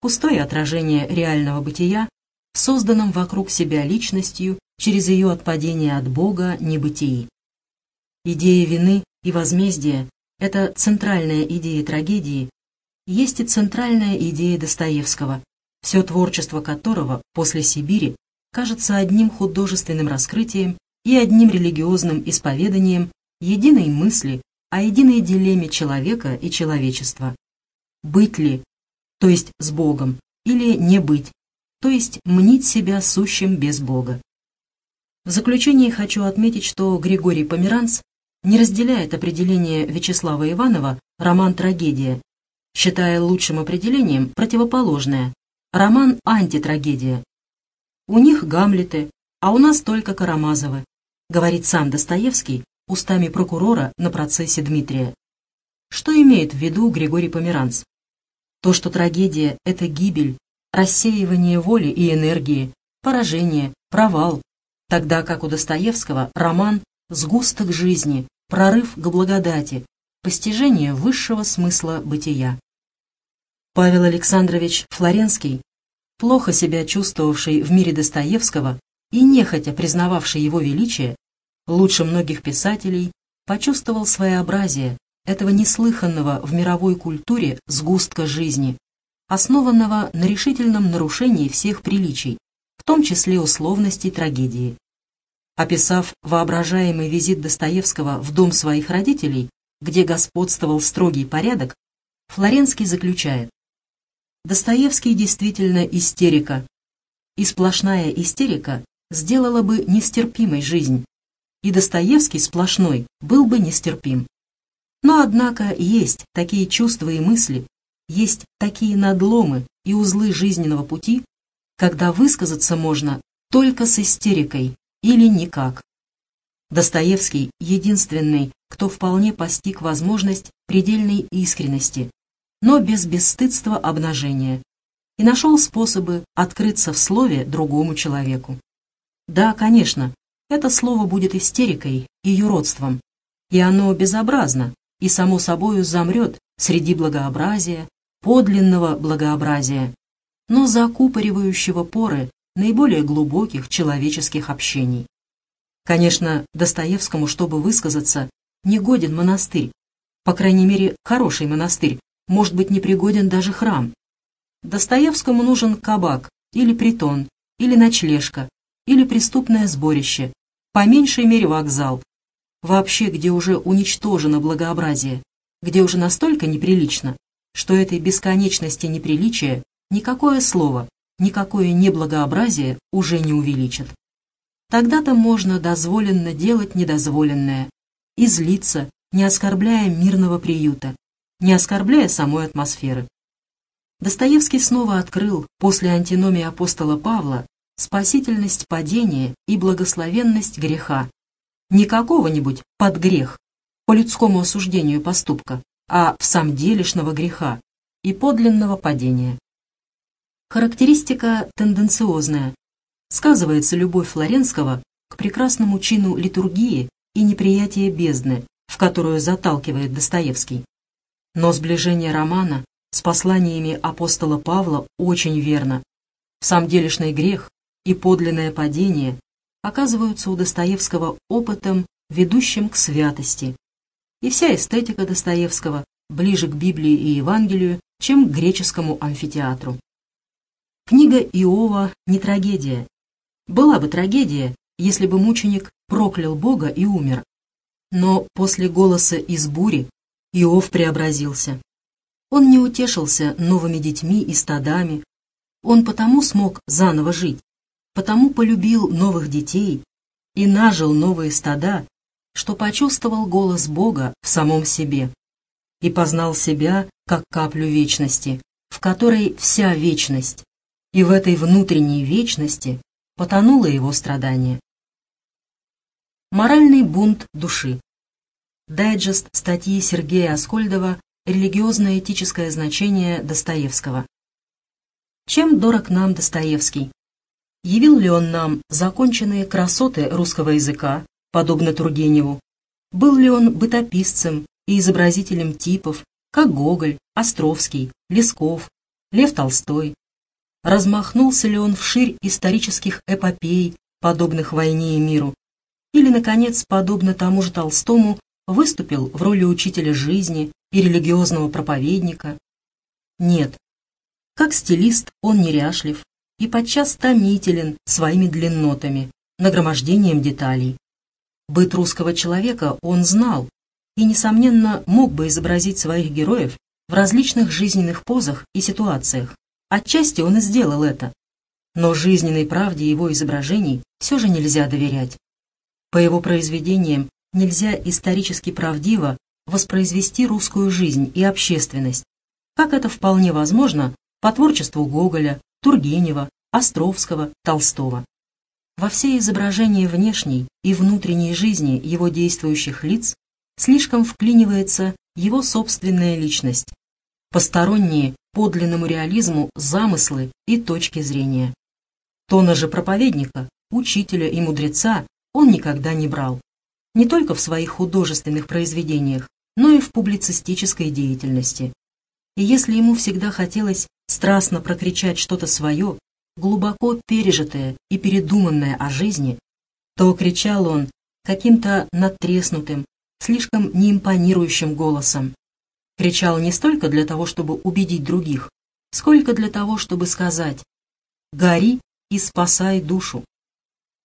пустое отражение реального бытия, созданном вокруг себя личностью через ее отпадение от Бога небытии. Идея вины и возмездия — это центральная идея трагедии, есть и центральная идея Достоевского, все творчество которого после Сибири кажется одним художественным раскрытием и одним религиозным исповеданием единой мысли о единой дилемме человека и человечества. Быть ли, то есть с Богом, или не быть, то есть мнить себя сущим без Бога. В заключение хочу отметить, что Григорий Померанц не разделяет определение Вячеслава Иванова «роман-трагедия», считая лучшим определением противоположное «роман антитрагедия». У них Гамлеты, а у нас только Карамазовы, говорит сам Достоевский устами прокурора на процессе Дмитрия. Что имеет в виду Григорий Померанц? То, что трагедия — это гибель, рассеивание воли и энергии, поражение, провал, тогда как у Достоевского роман — сгусток жизни, прорыв к благодати, постижение высшего смысла бытия. Павел Александрович Флоренский, плохо себя чувствовавший в мире Достоевского и нехотя признававший его величие, лучше многих писателей, почувствовал своеобразие этого неслыханного в мировой культуре сгустка жизни, основанного на решительном нарушении всех приличий, в том числе условностей трагедии. Описав воображаемый визит Достоевского в дом своих родителей, где господствовал строгий порядок, Флоренский заключает Достоевский действительно истерика, и сплошная истерика сделала бы нестерпимой жизнь, и Достоевский сплошной был бы нестерпим. Но, однако, есть такие чувства и мысли, есть такие надломы и узлы жизненного пути, когда высказаться можно только с истерикой или никак. Достоевский — единственный, кто вполне постиг возможность предельной искренности, но без бесстыдства обнажения, и нашел способы открыться в слове другому человеку. Да, конечно, это слово будет истерикой и юродством, и оно безобразно, и само собою замрет среди благообразия, подлинного благообразия, но закупоривающего поры наиболее глубоких человеческих общений. Конечно, Достоевскому, чтобы высказаться, не годен монастырь, по крайней мере, хороший монастырь, может быть непригоден даже храм. Достоевскому нужен кабак или притон, или ночлежка, или преступное сборище, по меньшей мере вокзал. Вообще, где уже уничтожено благообразие, где уже настолько неприлично, что этой бесконечности неприличия никакое слово, никакое неблагообразие уже не увеличит. Тогда-то можно дозволенно делать недозволенное и злиться, не оскорбляя мирного приюта, не оскорбляя самой атмосферы. Достоевский снова открыл после антиномии апостола Павла спасительность падения и благословенность греха. Не какого-нибудь подгрех, по людскому осуждению поступка, а в самом делешного греха и подлинного падения. Характеристика тенденциозная. Сказывается любовь Флоренского к прекрасному чину литургии и неприятие бездны, в которую заталкивает Достоевский. Но сближение романа с посланиями апостола Павла очень верно. В самом делешный грех и подлинное падение оказываются у Достоевского опытом, ведущим к святости. И вся эстетика Достоевского ближе к Библии и Евангелию, чем к греческому амфитеатру. Книга Иова не трагедия. Была бы трагедия, если бы мученик проклял Бога и умер. Но после голоса из бури Иов преобразился. Он не утешился новыми детьми и стадами. Он потому смог заново жить, потому полюбил новых детей и нажил новые стада, что почувствовал голос Бога в самом себе и познал себя как каплю вечности, в которой вся вечность, и в этой внутренней вечности потонуло его страдание. Моральный бунт души. Дайджест статьи Сергея Аскольдова «Религиозно-этическое значение Достоевского». Чем дорог нам Достоевский? Явил ли он нам законченные красоты русского языка, подобно Тургеневу? Был ли он бытописцем и изобразителем типов, как Гоголь, Островский, Лесков, Лев Толстой? Размахнулся ли он вширь исторических эпопей, подобных войне и миру? или, наконец, подобно тому же Толстому, выступил в роли учителя жизни и религиозного проповедника? Нет. Как стилист он неряшлив и подчас томителен своими длиннотами, нагромождением деталей. Быт русского человека он знал и, несомненно, мог бы изобразить своих героев в различных жизненных позах и ситуациях. Отчасти он и сделал это. Но жизненной правде его изображений все же нельзя доверять. По его произведениям нельзя исторически правдиво воспроизвести русскую жизнь и общественность, как это вполне возможно по творчеству Гоголя, Тургенева, Островского, Толстого. Во все изображения внешней и внутренней жизни его действующих лиц слишком вклинивается его собственная личность, посторонние подлинному реализму замыслы и точки зрения. Тона же проповедника, учителя и мудреца он никогда не брал. Не только в своих художественных произведениях, но и в публицистической деятельности. И если ему всегда хотелось страстно прокричать что-то свое, глубоко пережитое и передуманное о жизни, то кричал он каким-то надтреснутым, слишком неимпонирующим голосом. Кричал не столько для того, чтобы убедить других, сколько для того, чтобы сказать «Гори и спасай душу»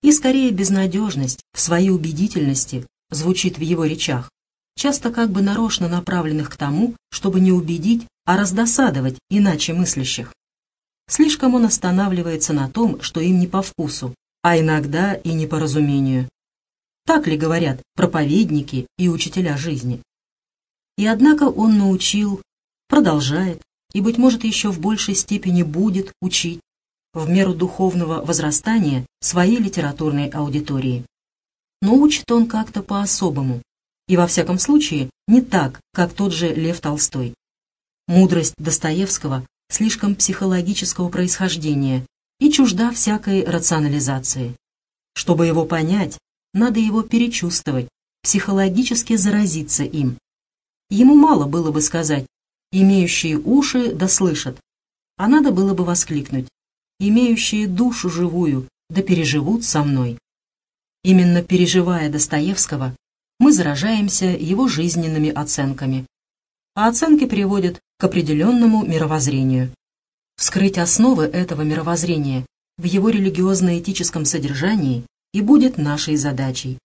и скорее безнадежность в своей убедительности звучит в его речах, часто как бы нарочно направленных к тому, чтобы не убедить, а раздосадовать иначе мыслящих. Слишком он останавливается на том, что им не по вкусу, а иногда и не по разумению. Так ли говорят проповедники и учителя жизни? И однако он научил, продолжает и, быть может, еще в большей степени будет учить в меру духовного возрастания своей литературной аудитории. Но учит он как-то по-особому, и во всяком случае не так, как тот же Лев Толстой. Мудрость Достоевского слишком психологического происхождения и чужда всякой рационализации. Чтобы его понять, надо его перечувствовать, психологически заразиться им. Ему мало было бы сказать «имеющие уши да слышат», а надо было бы воскликнуть имеющие душу живую, да переживут со мной. Именно переживая Достоевского, мы заражаемся его жизненными оценками. А оценки приводят к определенному мировоззрению. Вскрыть основы этого мировоззрения в его религиозно-этическом содержании и будет нашей задачей.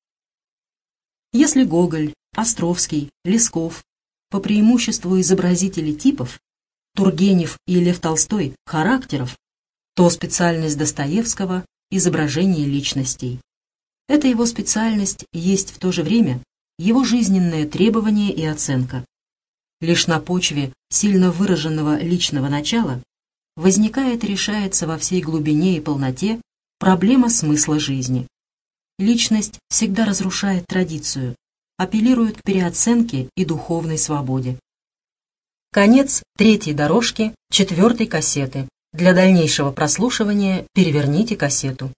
Если Гоголь, Островский, Лесков по преимуществу изобразители типов, Тургенев и Лев Толстой – характеров, то специальность Достоевского – изображение личностей. Эта его специальность есть в то же время его жизненное требование и оценка. Лишь на почве сильно выраженного личного начала возникает решается во всей глубине и полноте проблема смысла жизни. Личность всегда разрушает традицию, апеллирует к переоценке и духовной свободе. Конец третьей дорожки четвертой кассеты. Для дальнейшего прослушивания переверните кассету.